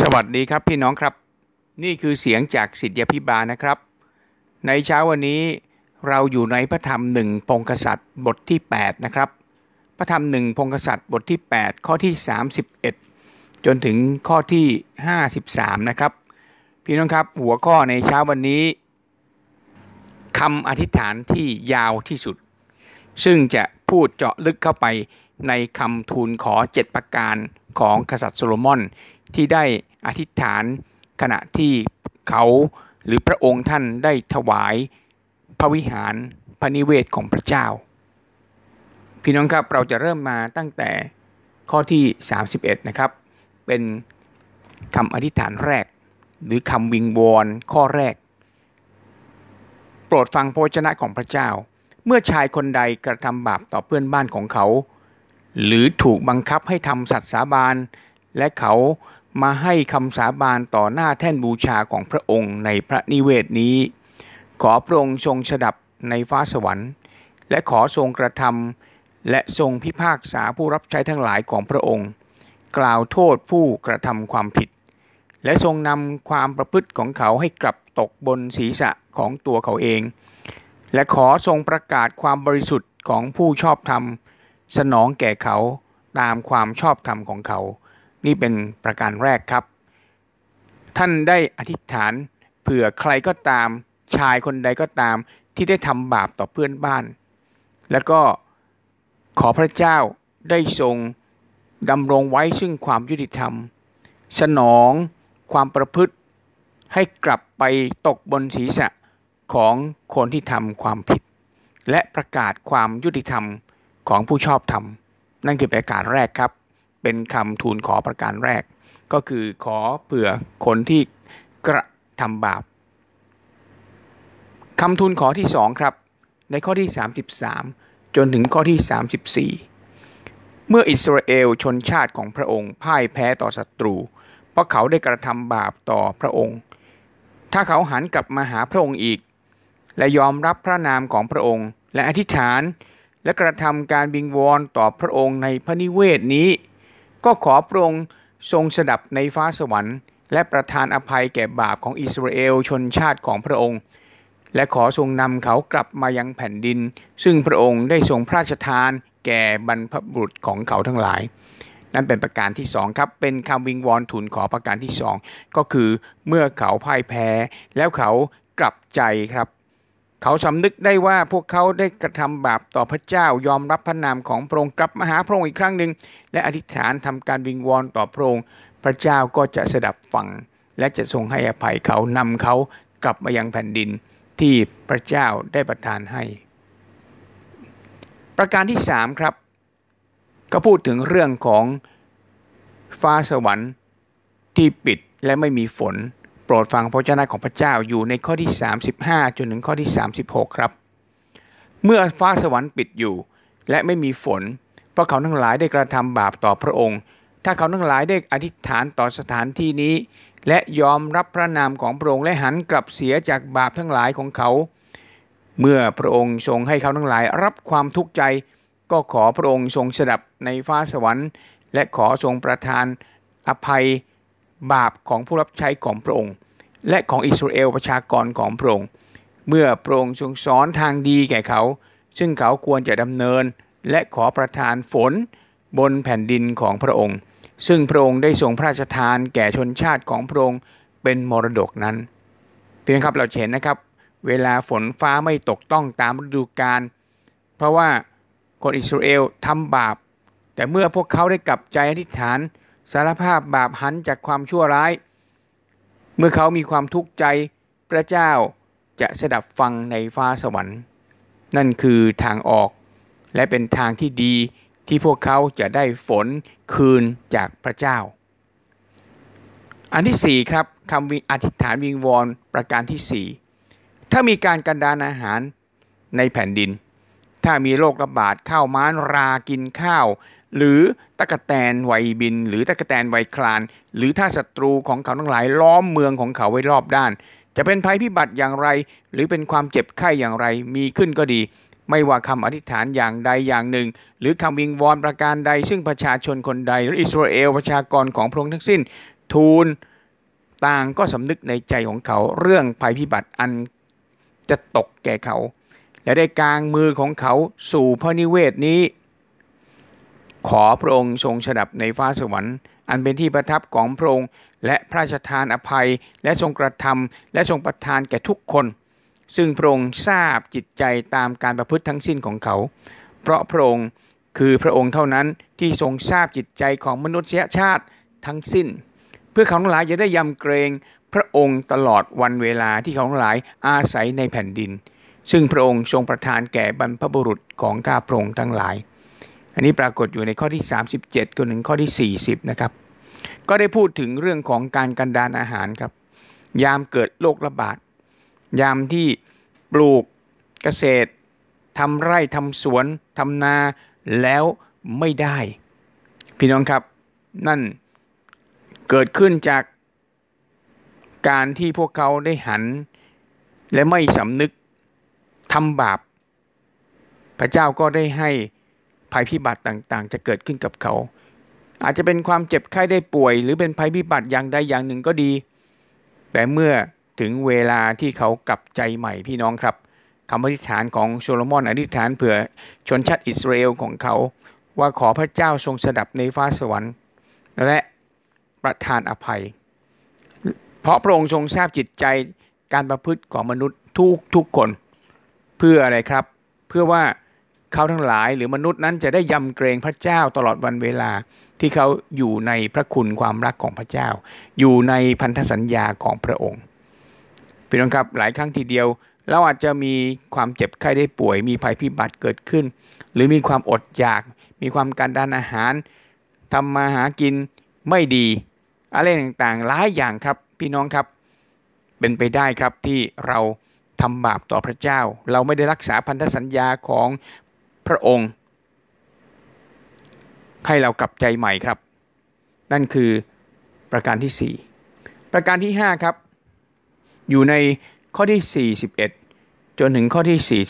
สวัสดีครับพี่น้องครับ นี่คือเสียงจากสิทธิพิบาลนะครับ ในเช้าวันนี้เราอยู่ในพระธรรมหนึ่งพงกษัตริย์บทที่ 8 นะครับ พระธรรมหนึ่งพงกษัตริย์บทที่ 8 ข้อที่ 31 จนถึงข้อที่ 53 นะครับ พี่น้องครับหัวข้อในเช้าวันนี้คำอธิษฐานที่ยาวที่สุด ซึ่งจะพูดเจาะลึกเข้าไปในคำทูลขอ 7 ประการของกษัตริย์โซโลมอน ที่ได้อธิษฐานขณะที่เขาหรือพระองค์ท่านได้ถวายพระวิหารพระนิเวศของพระเจ้า พี่น้องครับเราจะเริ่มมาตั้งแต่ข้อที่ 31 นะครับ เป็นคำอธิษฐานแรก หรือคำวิงวอนข้อแรก โปรดฟังพระวจนะของพระเจ้า เมื่อชายคนใดกระทำบาปต่อเพื่อนบ้านของเขา หรือถูกบังคับให้ทำสัตย์สาบาน และเขา มาให้คำสาบานต่อหน้าแท่นบูชาของพระองค์ในพระนิเวศนี้ ขอพระองค์ทรงสดับในฟ้าสวรรค์ และขอทรงกระทำและทรงพิพากษาผู้รับใช้ทั้งหลายของพระองค์ กล่าวโทษผู้กระทำความผิด และทรงนำความประพฤติของเขาให้กลับตกบนศีรษะของตัวเขาเอง และขอทรงประกาศความบริสุทธิ์ของผู้ชอบธรรม สนองแก่เขาตามความชอบธรรมของเขา นี่เป็นประการแรกครับ ท่านได้อธิษฐานเผื่อใครก็ตาม ชายคนใดก็ตามที่ได้ทำบาปต่อเพื่อนบ้าน แล้วก็ขอพระเจ้าได้ทรงดำรงไว้ซึ่งความยุติธรรม สนองความประพฤติให้กลับไปตกบนศีรษะของคนที่ทำความผิด และประกาศความยุติธรรมของผู้ชอบธรรม นั่นคือประการแรกครับ เป็นคำทูลขอประการแรก ก็คือขอเผื่อคนที่กระทำบาปคำทูลขอที่สองครับ ในข้อที่ 33 จนถึงข้อที่ 34 เมื่ออิสราเอลชนชาติของพระองค์พ่ายแพ้ต่อศัตรู เพราะเขาได้กระทำบาปต่อพระองค์ ถ้าเขาหันกลับมาหาพระองค์อีก และยอมรับพระนามของพระองค์ และอธิษฐานและกระทำการบิงวอนต่อพระองค์ในพระนิเวศนี้ ก็ขอพระองค์ทรงสดับในฟ้าสวรรค์ และประทานอภัยแก่บาปของอิสราเอลชนชาติของพระองค์ และขอทรงนำเขากลับมายังแผ่นดิน ซึ่งพระองค์ได้ทรงพระราชทานแก่บรรพบุรุษของเขาทั้งหลาย นั่นเป็นประการที่สองครับเป็นคำวิงวอนทูลขอประการที่สองก็คือเมื่อเขาพ่ายแพ้แล้วเขากลับใจครับ เขาสำนึกได้ว่าพวกเขาได้กระทำบาปต่อพระเจ้ายอมรับพระนามของพระองค์กลับมาหาพระองค์อีกครั้งหนึ่ง และอธิษฐานทำการวิงวอนต่อพระองค์ พระเจ้าก็จะสดับฟัง และจะทรงให้อภัยเขานำเขากลับมายังแผ่นดินที่พระเจ้าได้ประทานให้ ประการที่สามครับ ก็พูดถึงเรื่องของฟ้าสวรรค์ที่ปิดและไม่มีฝน ปรดฟังพระเจ้าของพระเจ้าอยู่ในข้อที่ 35 จนถึงข้อที่ 36 ครับ เมื่อฟ้าสวรรค์ปิดอยู่ และไม่มีฝน เพราะเขาทั้งหลายได้กระทำบาปต่อพระองค์ ถ้าเขาทั้งหลายได้อธิษฐานต่อสถานที่นี้ และยอมรับพระนามของพระองค์และหันกลับเสียจากบาปทั้งหลายของเขา เมื่อพระองค์ทรงให้เขาทั้งหลายรับความทุกข์ใจ ก็ขอพระองค์ทรงสดับในฟ้าสวรรค์ และขอทรงประทานอภัย บาปของผู้รับใช้ของพระองค์ และของอิสราเอลประชากรของพระองค์ เมื่อพระองค์ทรงสอนทางดีแก่เขา ซึ่งเขาควรจะดำเนิน และขอประทานฝนบนแผ่นดินของพระองค์ ซึ่งพระองค์ได้ทรงพระราชทานแก่ชนชาติของพระองค์เป็นมรดกนั้นเพียงครับเราเห็นนะครับ เวลาฝนฟ้าไม่ตกต้องตามฤดูกาลเพราะว่าคนอิสราเอลทำบาป แต่เมื่อพวกเขาได้กลับใจอธิษฐานารภาพบาปหันจากความชั่วร้าย เมื่อเขามีความทุกข์ใจพระเจ้าจะสดับฟังในฟ้าสวรรค์ นั่นคือทางออก และเป็นทางที่ดีที่พวกเขาจะได้ฝนคืนจากพระเจ้า อันที่สี่ครับคำวิอธิษฐานวิงวอนประการที่สี่ถ้ามีการกันดานอาหารในแผ่นดิน ถ้ามีโรคระบาดข้าวม้านรากินข้าว หรือตะกะแตนไวบิน หรือตะกะแตนไวคลาน หรือถ้าศัตรูของเขาทั้งหลายล้อมเมืองของเขาไว้รอบด้าน จะเป็นภัยพิบัติอย่างไร หรือเป็นความเจ็บไข้อย่างไรมีขึ้นก็ดี ไม่ว่าคำอธิษฐานอย่างใดอย่างหนึ่ง หรือคำวิงวอนประการใด ซึ่งประชาชนคนใด หรืออิสราเอลประชากรของพระองค์ทั้งสิ้น ทูลต่างก็สำนึกในใจของเขาเรื่องภัยพิบัติอันจะตกแก่เขา และได้กลางมือของเขาสู่พระนิเวศนี้ ขอพระองค์ทรงสดับในฟ้าสวรรค์ อันเป็นที่ประทับของพระองค์ และพระราชทานอภัยและทรงกระทำและทรงประทานแก่ทุกคน ซึ่งพระองค์ทราบจิตใจตามการประพฤติทั้งสิ้นของเขา เพราะพระองค์คือพระองค์เท่านั้นที่ทรงทราบจิตใจของมนุษยชาติทั้งสิ้น เพื่อเขาทั้งหลายจะได้ยำเกรงพระองค์ตลอดวันเวลาที่เขาทั้งหลายอาศัยในแผ่นดิน ซึ่งพระองค์ทรงประทานแก่บรรพบุรุษของข้าพระองค์ทั้งหลาย อันนี้ปรากฏอยู่ในข้อที่ 37จนถึงข้อที่ 40 นะครับ ก็ได้พูดถึงเรื่องของการกันดานอาหารครับ ยามเกิดโรคระบาด ยามที่ปลูกเกษตรทำไร่ทำสวนทำนาแล้วไม่ได้ พี่น้องครับนั่นเกิดขึ้นจากการที่พวกเขาได้หัน และไม่สำนึกทำบาป พระเจ้าก็ได้ให้ ภัยพิบัติต่างๆ จะเกิดขึ้นกับเขา อาจจะเป็นความเจ็บไข้ได้ป่วย หรือเป็นภัยพิบัติอย่างใดอย่างหนึ่งก็ดี แต่เมื่อถึงเวลาที่เขากลับใจใหม่พี่น้องครับคำอธิษฐานของโซโลมอนอธิษฐานเผื่อชนชาติอิสราเอลของเขา ว่าขอพระเจ้าทรงสดับในฟ้าสวรรค์ และประทานอภัย เพราะพระองค์ทรงทราบจิตใจการประพฤติของมนุษย์ทุกทุกคน เพื่ออะไรครับ เพื่อว่า เขาทั้งหลายหรือมนุษย์นั้นจะได้ยำเกรงพระเจ้าตลอดวันเวลาที่เขาอยู่ในพระคุณความรักของพระเจ้า อยู่ในพันธสัญญาของพระองค์พี่น้องครับหลายครั้งทีเดียวเราอาจจะมีความเจ็บไข้ได้ป่วย มีภัยพิบัติเกิดขึ้น หรือมีความอดอยาก มีความการด้านอาหารทำมาหากินไม่ดี อะไรต่างๆหลายอย่างครับพี่น้องครับ เป็นไปได้ครับที่เราทำบาปต่อพระเจ้า เราไม่ได้รักษาพันธสัญญาของ พระองค์ ให้เรากลับใจใหม่ครับ นั่นคือประการที่ 4 ประการที่ 5 ครับ อยู่ในข้อที่ 41 จนถึงข้อที่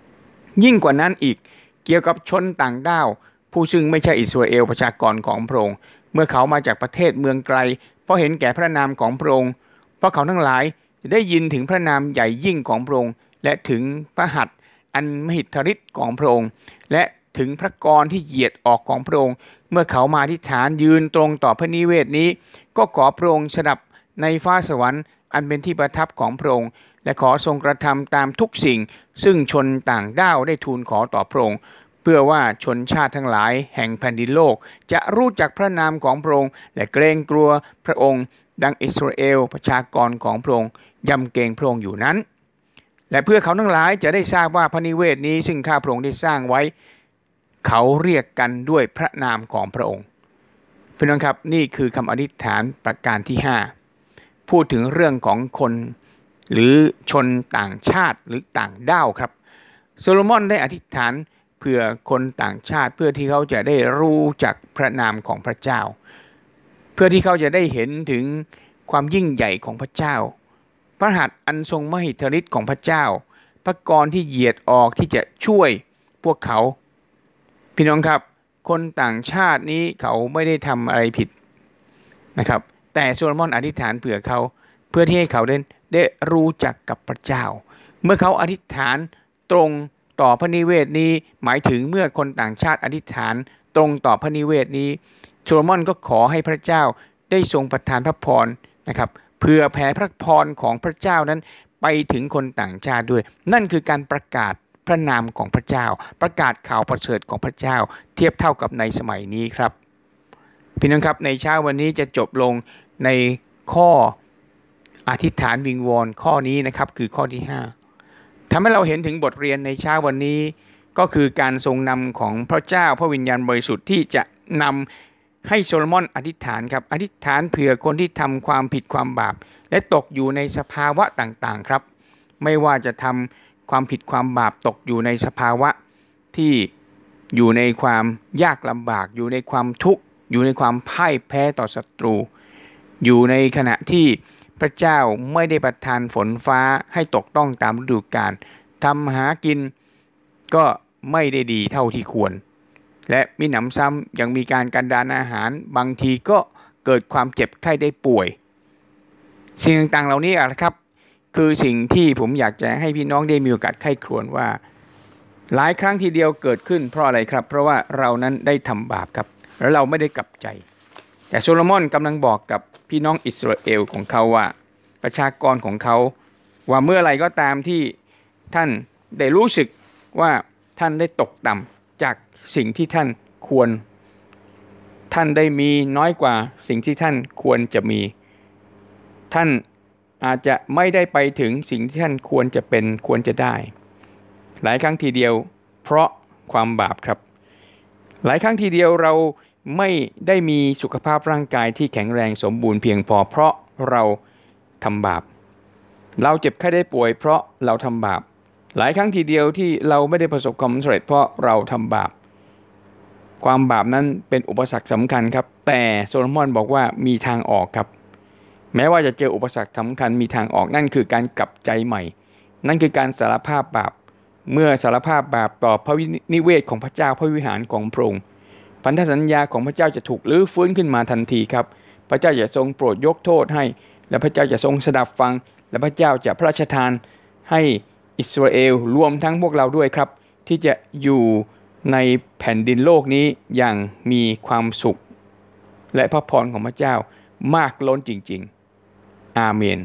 43 ยิ่งกว่านั้นอีกเกี่ยวกับชนต่างด้าว ผู้ซึ่งไม่ใช่อิสราเอลประชากรของพระองค์ เมื่อเขามาจากประเทศเมืองไกล เพราะเห็นแก่พระนามของพระองค์ เพราะเขาทั้งหลายจะได้ยินถึงพระนามใหญ่ยิ่งของพระองค์และถึงพระหัตถ์ อันมหิทธิฤทธิ์ของพระองค์ และถึงพระกรที่เหยียดออกของพระองค์ เมื่อเขามาที่ฐานยืนตรงต่อพระนิเวศนี้ ก็ขอพระองค์สดับในฟ้าสวรรค์ อันเป็นที่ประทับของพระองค์ และขอทรงกระทำตามทุกสิ่ง ซึ่งชนต่างด้าวได้ทูลขอต่อพระองค์ เพื่อว่าชนชาติทั้งหลายแห่งแผ่นดินโลก จะรู้จักพระนามของพระองค์ และเกรงกลัวพระองค์ ดังอิสราเอลประชากรของพระองค์ยำเกรงพระองค์อยู่นั้น และเพื่อเขาทั้งหลายจะได้ทราบว่าพระนิเวศนี้ ซึ่งข้าพระองค์ได้สร้างไว้ เขาเรียกกันด้วยพระนามของพระองค์พี่น้องครับนี่คือคำอธิษฐานประการที่ 5 พูดถึงเรื่องของคนหรือชนต่างชาติหรือต่างด้าวครับ โซโลมอนได้อธิษฐานเพื่อคนต่างชาติเพื่อที่เขาจะได้รู้จักพระนามของพระเจ้า เพื่อที่เขาจะได้เห็นถึงความยิ่งใหญ่ของพระเจ้า ระหัตถ์อันทรงมหิทธิฤทธิ์ของพระเจ้า พระกรที่เหยียดออกที่จะช่วยพวกเขา พี่น้องครับ คนต่างชาตินี้เขาไม่ได้ทำอะไรผิดนะครับ แต่โซโลมอนอธิษฐานเผื่อเขาเพื่อที่ให้เขาได้ได้รู้จักกับพระเจ้า เมื่อเขาอธิษฐานตรงต่อพระนิเวศนี้ หมายถึงเมื่อคนต่างชาติอธิษฐานตรงต่อพระนิเวศนี้โซโลมอนก็ขอให้พระเจ้าได้ทรงประทานพระพรนะครับ เพื่อแผ่พระพรของพระเจ้านั้นไปถึงคนต่างชาติด้วย นั่นคือการประกาศพระนามของพระเจ้า ประกาศข่าวประเสริฐของพระเจ้า เทียบเท่ากับในสมัยนี้ครับ พี่น้องครับในเช้าวันนี้จะจบลงในข้ออธิษฐานวิงวอนข้อนี้นะครับคือข้อที่ 5ทำให้เราเห็นถึงบทเรียนในเช้าวันนี้ ก็คือการทรงนำของพระเจ้าพระวิญญาณบริสุทธิ์ที่จะนำ ให้โซโลมอนอธิษฐานครับอธิษฐานเผื่อคนที่ทำความผิดความบาป และตกอยู่ในสภาวะต่างๆครับ ไม่ว่าจะทำความผิดความบาปตกอยู่ในสภาวะที่อยู่ในความยากลำบาก อยู่ในความทุกข์อยู่ในความพ่ายแพ้ต่อศัตรู อยู่ในขณะที่พระเจ้าไม่ได้ประทานฝนฟ้าให้ตกต้องตามฤดูกาลทำหากินก็ไม่ได้ดีเท่าที่ควร และมีหนำซ้ำยังมีการกันดานอาหารบางทีก็เกิดความเจ็บไข้ได้ป่วย สิ่งต่างๆเหล่านี้นะครับ คือสิ่งที่ผมอยากจะให้พี่น้องได้มีโอกาสไข้ครวญว่า หลายครั้งทีเดียวเกิดขึ้นเพราะอะไรครับ เพราะว่าเรานั้นได้ทำบาปครับ แล้วเราไม่ได้กลับใจ แต่โซโลมอนกำลังบอกกับพี่น้องอิสราเอลของเขาว่า ประชากรของเขาว่าเมื่อไรก็ตามที่ท่านได้รู้สึกว่าท่านได้ตกต่ำ จากสิ่งที่ท่านควร ท่านได้มีน้อยกว่าสิ่งที่ท่านควรจะมี ท่านอาจจะไม่ได้ไปถึงสิ่งที่ท่านควรจะเป็นควรจะได้ หลายครั้งทีเดียว เพราะความบาปครับ หลายครั้งทีเดียวเราไม่ได้มีสุขภาพร่างกายที่แข็งแรงสมบูรณ์เพียงพอ เพราะเราทำบาป เราเจ็บไข้ได้ป่วย เพราะเราทำบาป หลายครั้งทีเดียวที่เราไม่ได้ประสบความสำเร็จเพราะเราทำบาป ความบาปนั้นเป็นอุปสรรคสำคัญครับ แต่โซโลมอนบอกว่ามีทางออกครับ แม้ว่าจะเจออุปสรรคสำคัญมีทางออกนั่นคือการกลับใจใหม่ นั่นคือการสารภาพบาป เมื่อสารภาพบาปต่อพระนิเวศของพระเจ้าพระวิหารของพระองค์พันธสัญญาของพระเจ้าจะถูกลื้อฟื้นขึ้นมาทันทีครับ พระเจ้าจะทรงโปรดยกโทษให้ และพระเจ้าจะทรงสดับฟัง และพระเจ้าจะพระราชทานให้ อิสราเอลรวมทั้งพวกเราด้วยครับ ที่จะอยู่ในแผ่นดินโลกนี้อย่างมีความสุข และพระพรของพระเจ้ามากล้นจริง ๆ อาเมน